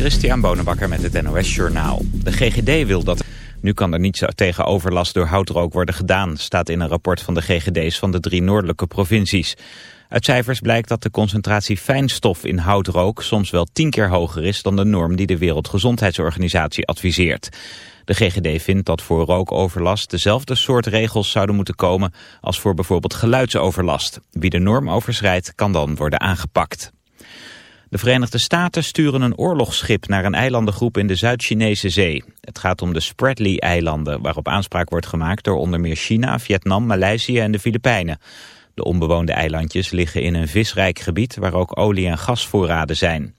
Christian Bonenbakker met het NOS Journaal. De GGD wil dat... Nu kan er niets tegen overlast door houtrook worden gedaan... staat in een rapport van de GGD's van de drie noordelijke provincies. Uit cijfers blijkt dat de concentratie fijnstof in houtrook... soms wel tien keer hoger is dan de norm die de Wereldgezondheidsorganisatie adviseert. De GGD vindt dat voor rookoverlast dezelfde soort regels zouden moeten komen... als voor bijvoorbeeld geluidsoverlast. Wie de norm overschrijdt kan dan worden aangepakt. De Verenigde Staten sturen een oorlogsschip naar een eilandengroep in de Zuid-Chinese zee. Het gaat om de Spratly-eilanden, waarop aanspraak wordt gemaakt door onder meer China, Vietnam, Maleisië en de Filipijnen. De onbewoonde eilandjes liggen in een visrijk gebied waar ook olie- en gasvoorraden zijn.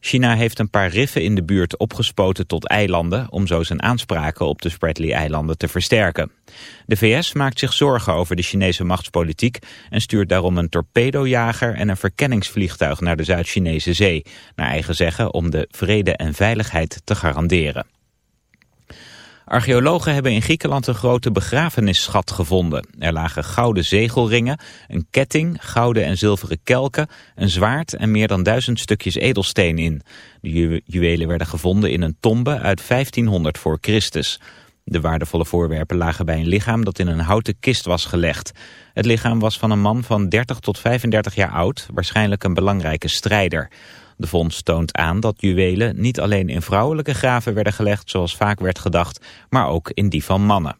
China heeft een paar riffen in de buurt opgespoten tot eilanden... om zo zijn aanspraken op de Spratly-eilanden te versterken. De VS maakt zich zorgen over de Chinese machtspolitiek... en stuurt daarom een torpedojager en een verkenningsvliegtuig naar de Zuid-Chinese zee... naar eigen zeggen om de vrede en veiligheid te garanderen. Archeologen hebben in Griekenland een grote begrafenisschat gevonden. Er lagen gouden zegelringen, een ketting, gouden en zilveren kelken, een zwaard en meer dan duizend stukjes edelsteen in. De ju juwelen werden gevonden in een tombe uit 1500 voor Christus. De waardevolle voorwerpen lagen bij een lichaam dat in een houten kist was gelegd. Het lichaam was van een man van 30 tot 35 jaar oud, waarschijnlijk een belangrijke strijder. De vondst toont aan dat juwelen niet alleen in vrouwelijke graven werden gelegd zoals vaak werd gedacht, maar ook in die van mannen.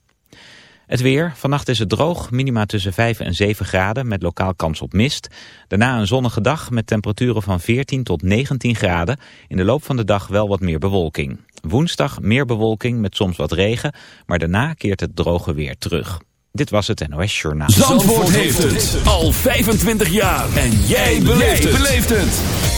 Het weer. Vannacht is het droog, minima tussen 5 en 7 graden met lokaal kans op mist. Daarna een zonnige dag met temperaturen van 14 tot 19 graden. In de loop van de dag wel wat meer bewolking. Woensdag meer bewolking met soms wat regen, maar daarna keert het droge weer terug. Dit was het NOS Journaal. Zandvoort, Zandvoort heeft het al 25 jaar. En jij beleeft het.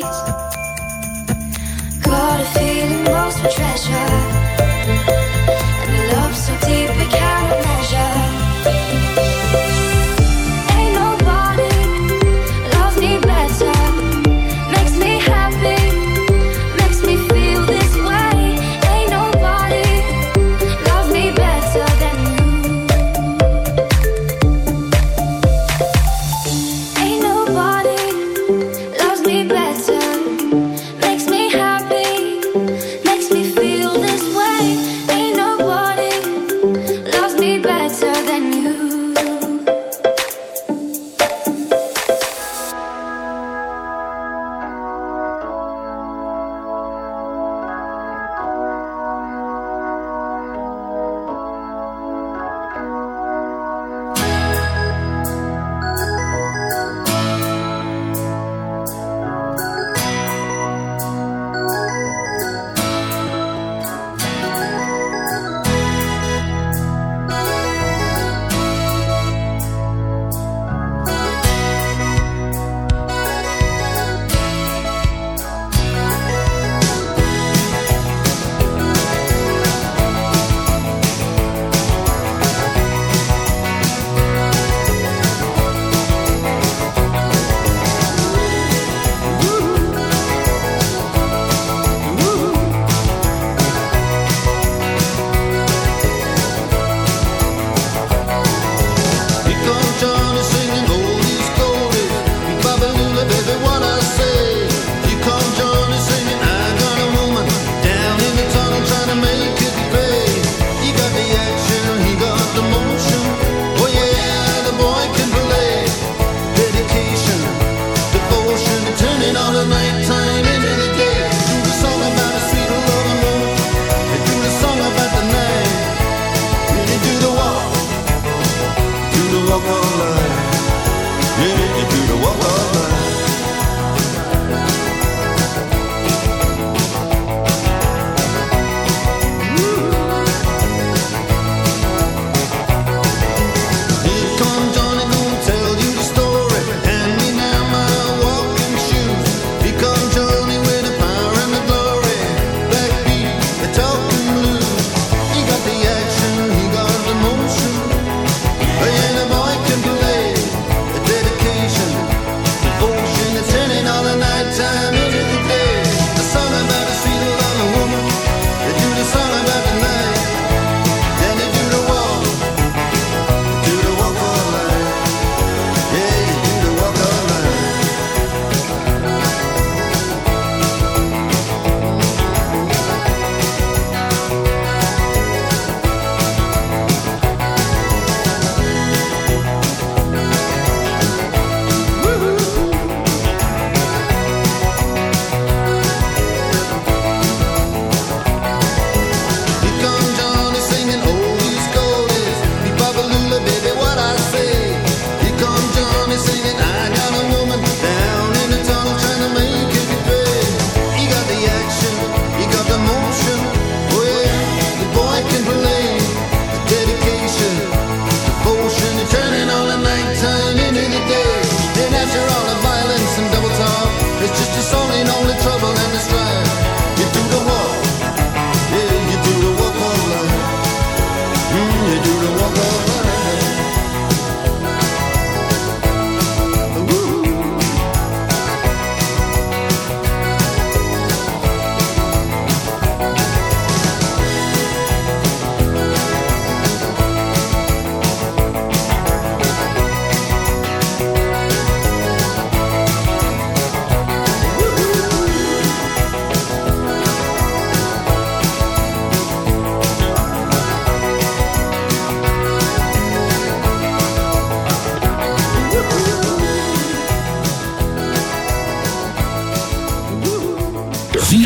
Better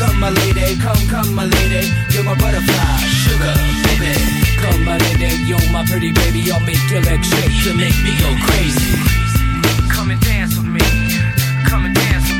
Come my lady, come, come my lady. You're my butterfly, sugar, baby. Come my lady, you're my pretty baby. I'll make your legs shake, you make me go crazy. Come and dance with me. Come and dance with me.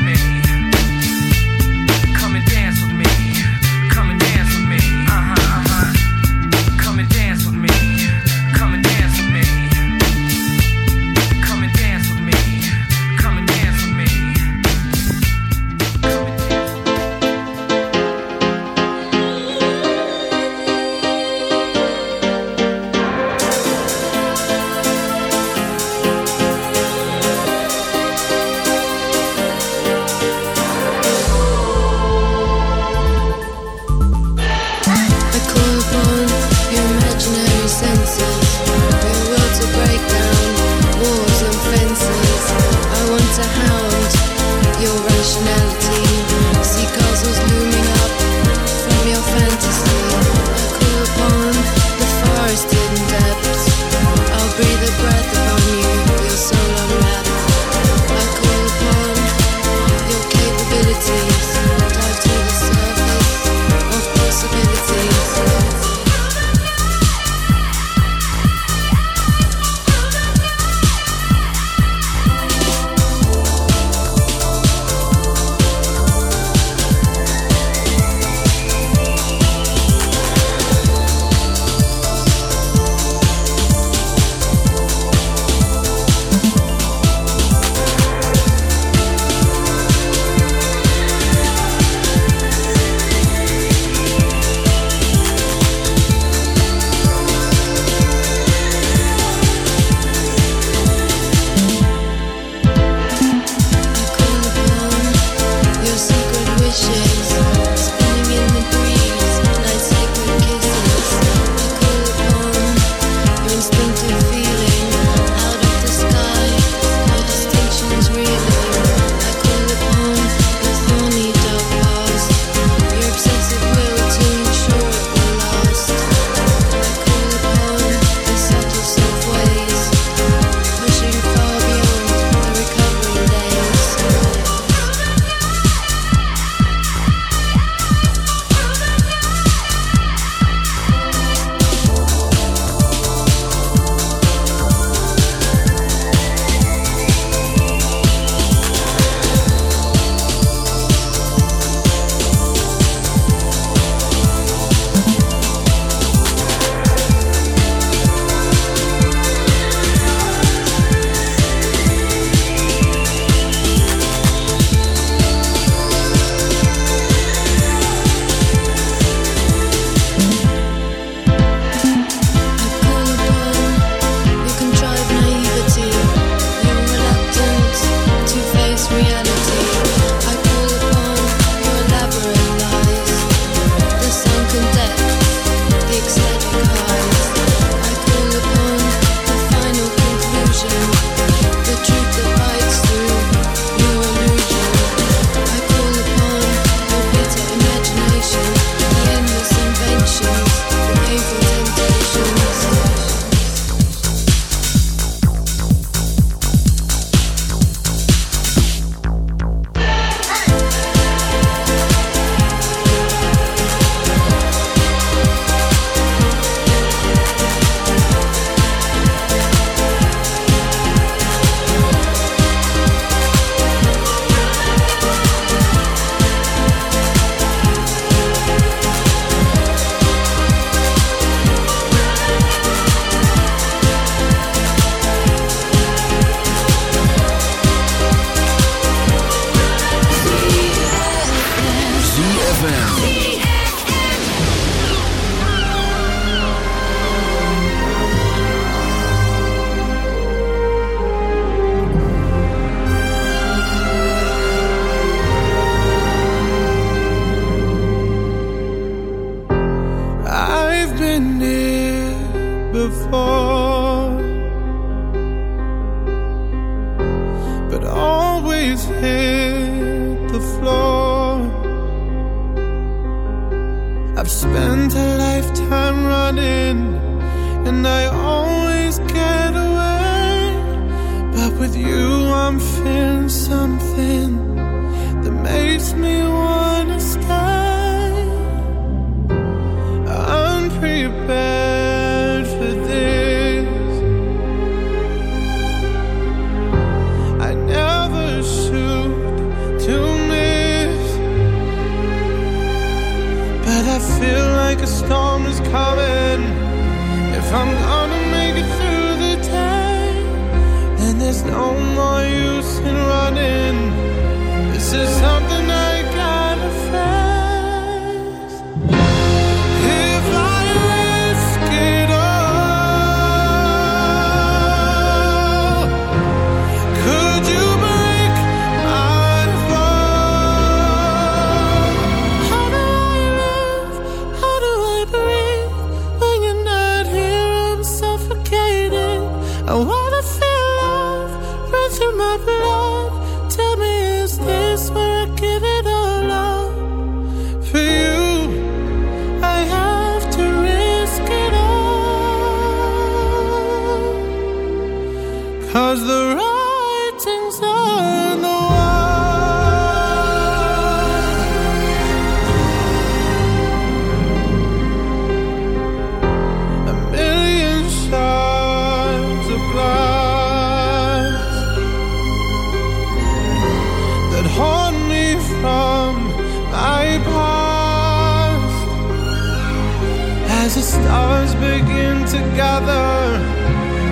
together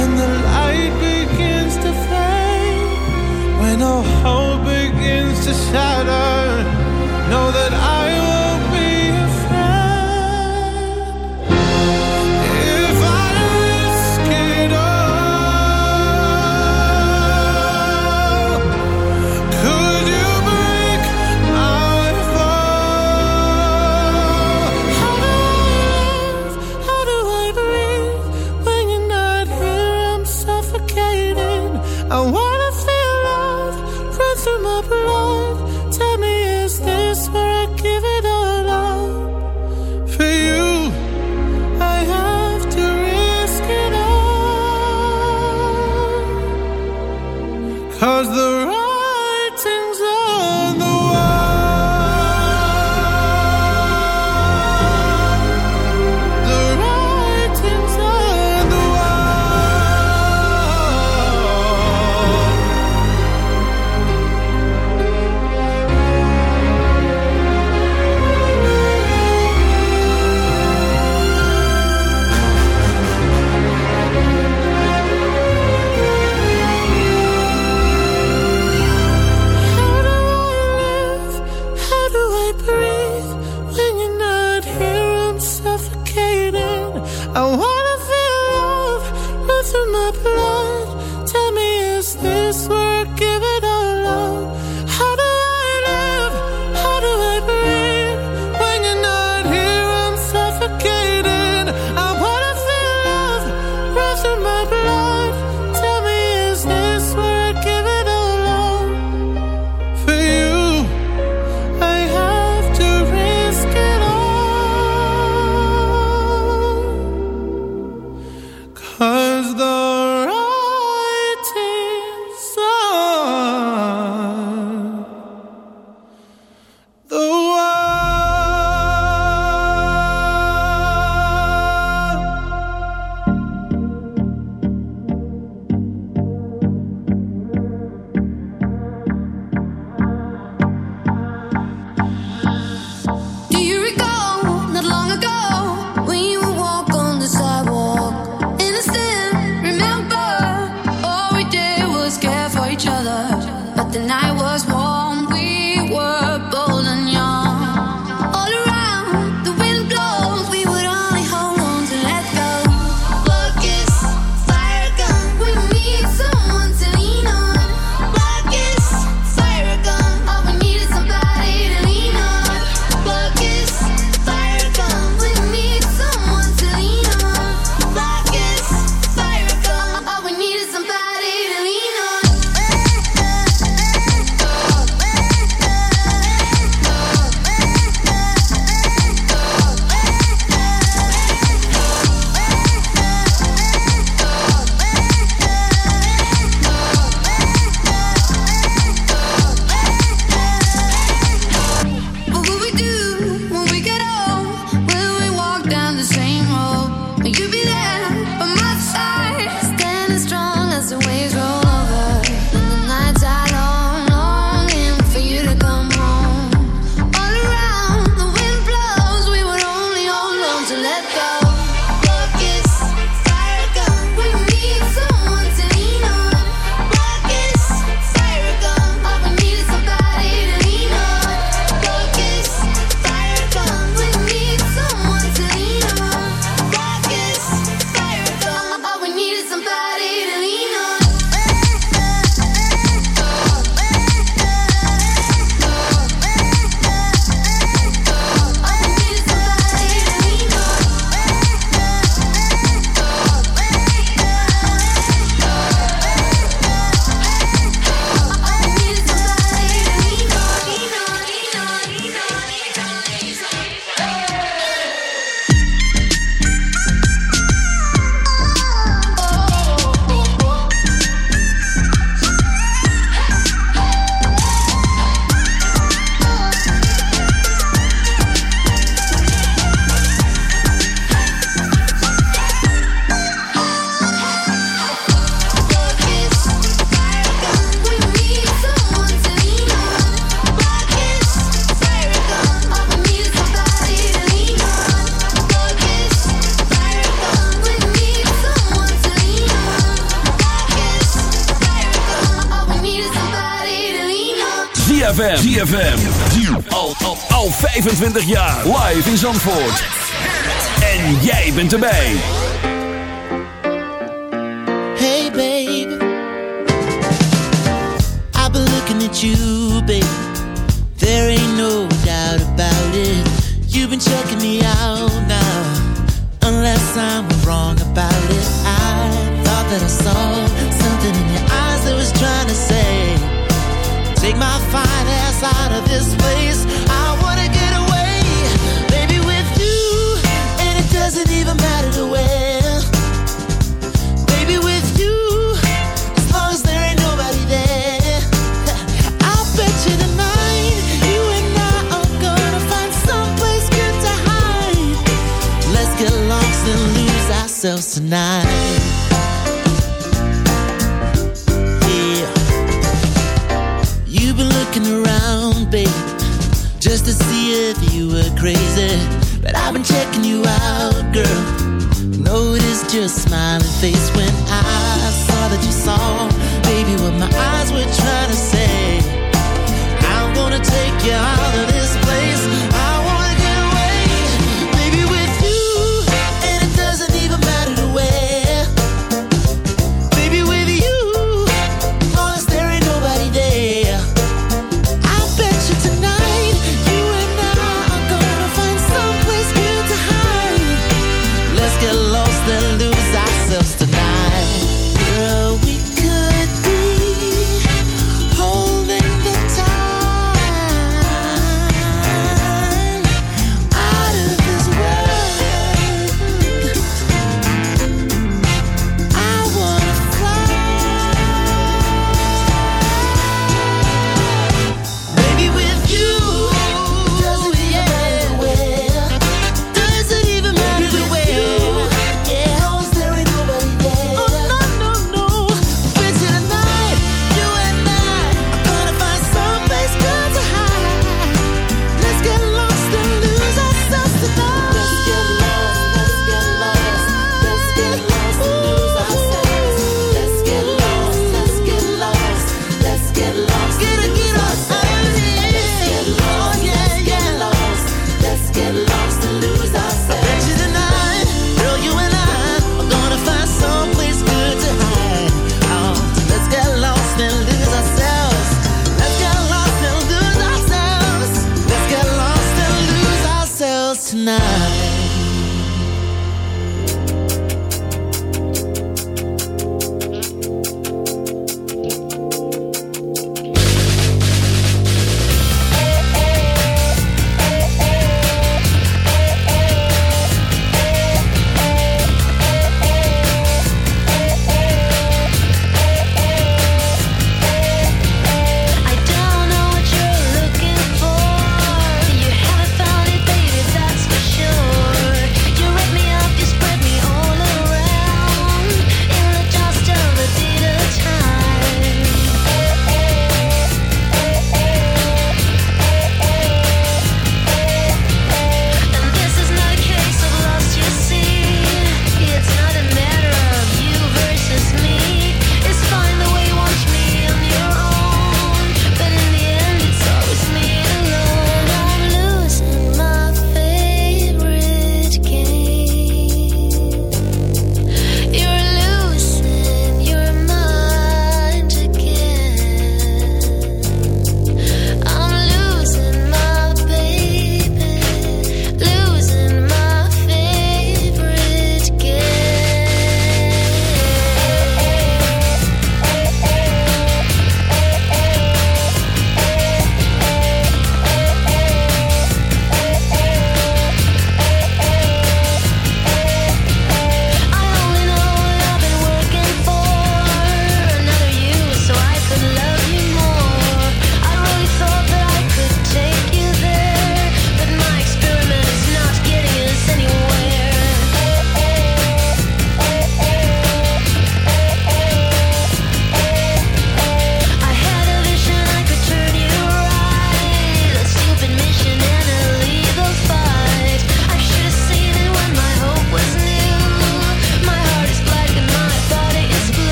and the light begins to fade. When all hope begins to shatter know that I night. Yeah, you've been looking around, babe, just to see if you were crazy. But I've been checking you out, girl. Notice your smiling face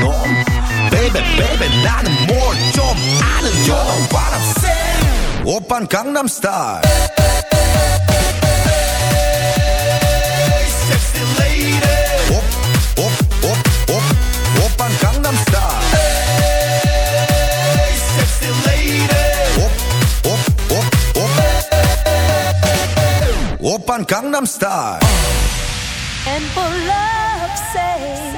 norm Baby, baby, more 뭘좀 아는 You know what I'm saying. style 강남스타일. Sexy lady. Gangnam Style. And for love's sake.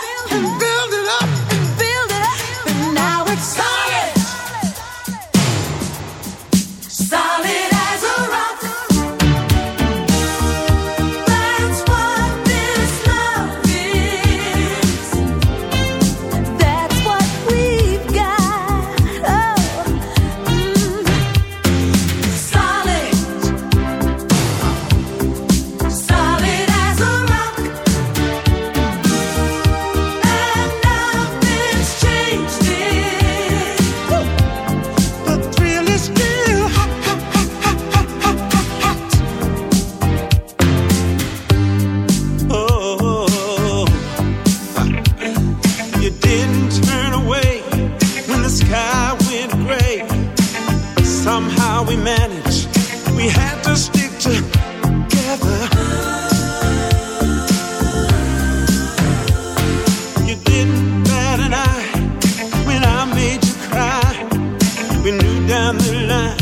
하늘나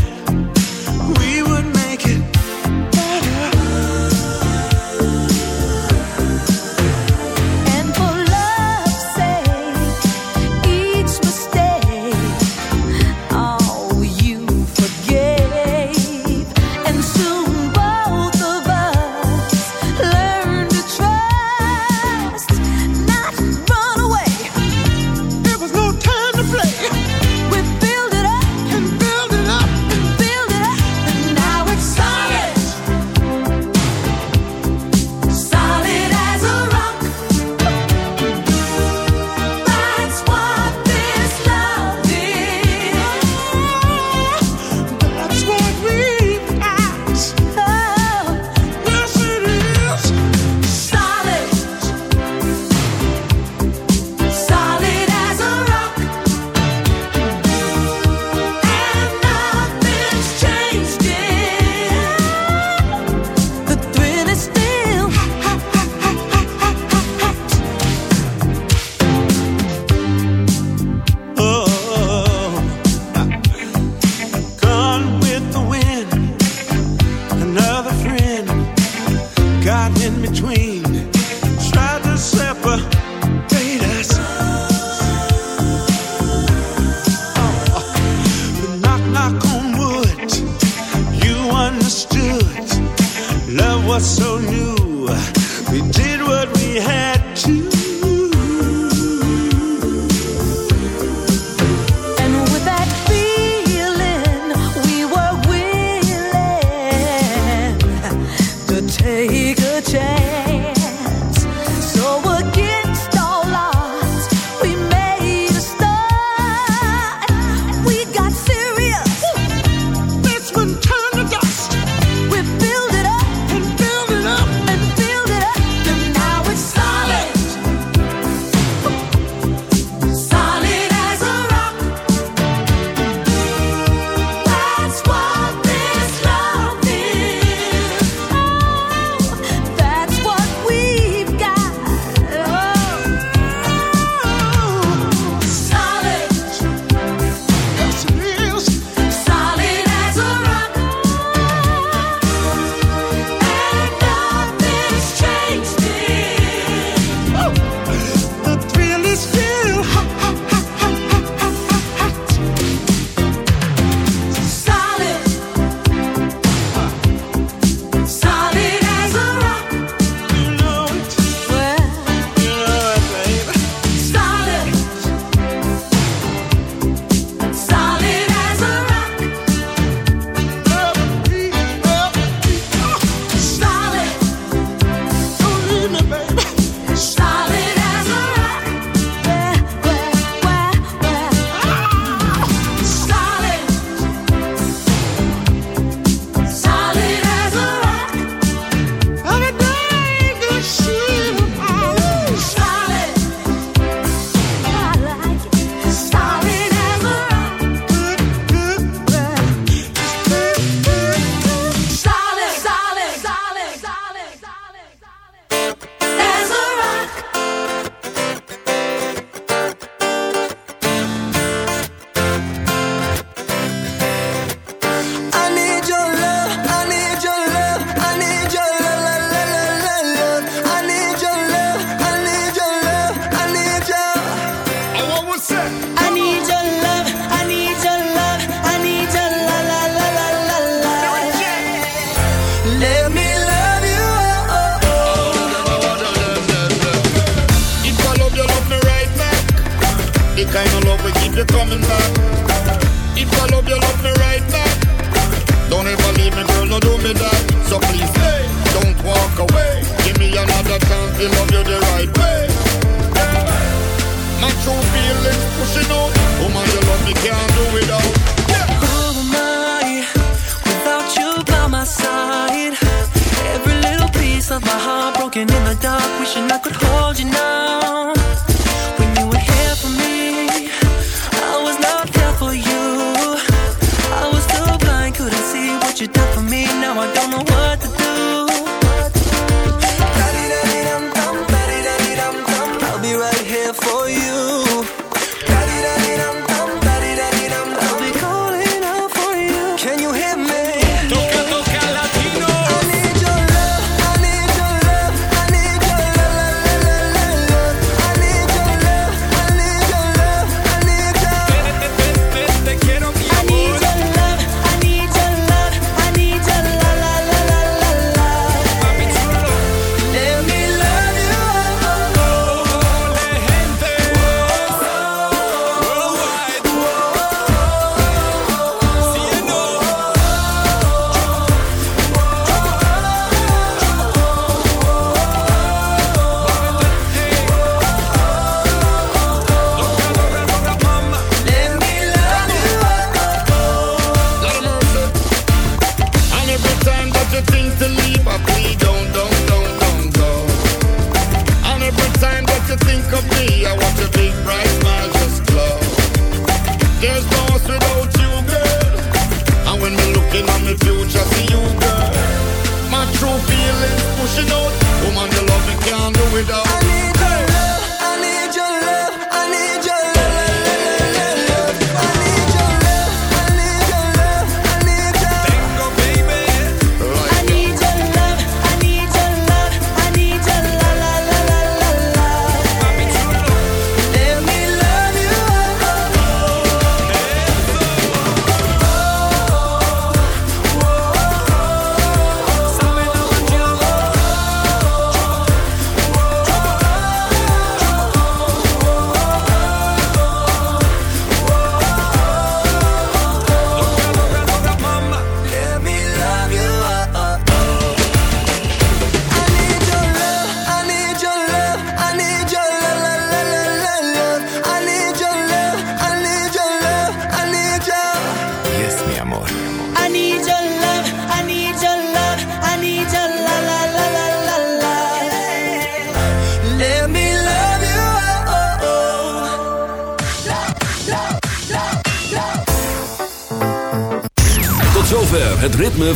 to love